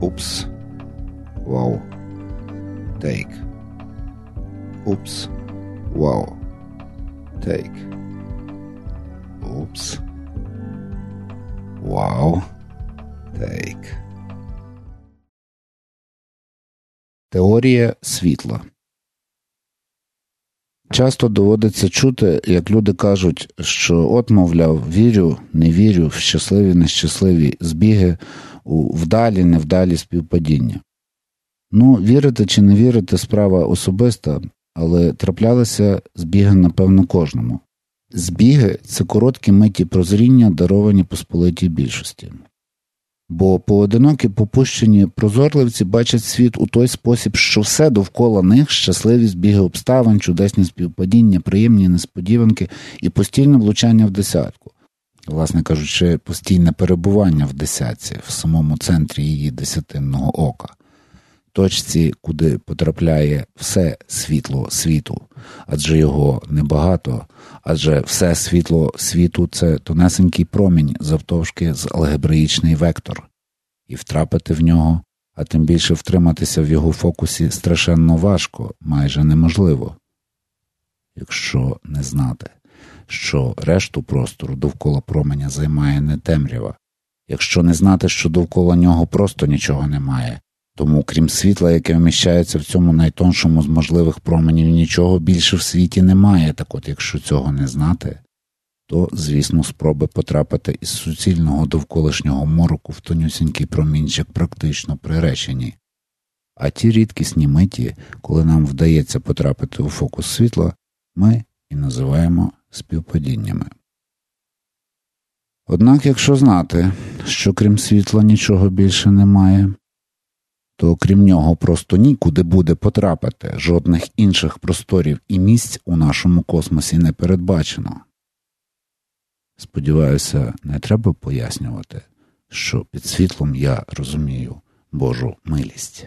Упс. Вау. Тейк. Упс. Вау. Тейк. Упс. Вау. Тейк. Теорія світла. Часто доводиться чути, як люди кажуть, що от, мовляв, вірю, не вірю в щасливі, нещасливі збіги, у вдалі, невдалі співпадіння. Ну, вірити чи не вірити справа особиста, але траплялися збіги, напевно, кожному. Збіги це короткі миті прозріння, даровані посполитій більшості. Бо поодинокі попущені прозорливці бачать світ у той спосіб, що все довкола них щасливі збіги обставин, чудесні співпадіння, приємні несподіванки і постійне влучання в десятку, власне кажучи, постійне перебування в десятці в самому центрі її десятинного ока. Точці, куди потрапляє все світло світу, адже його небагато, адже все світло світу це тонесенький промінь завтовшки з алгебраїчний вектор, і втрапити в нього, а тим більше втриматися в його фокусі страшенно важко, майже неможливо, якщо не знати, що решту простору довкола променя займає не темрява. Якщо не знати, що довкола нього просто нічого немає, тому, крім світла, яке вміщається в цьому найтоншому з можливих променів, нічого більше в світі немає, так от якщо цього не знати, то, звісно, спроби потрапити із суцільного довколишнього мороку в тонюсінький промінчик практично приречені. А ті рідкісні миті, коли нам вдається потрапити у фокус світла, ми і називаємо співпадіннями. Однак, якщо знати, що крім світла нічого більше немає, то крім нього просто нікуди буде потрапити, жодних інших просторів і місць у нашому космосі не передбачено. Сподіваюся, не треба пояснювати, що під світлом я розумію Божу милість.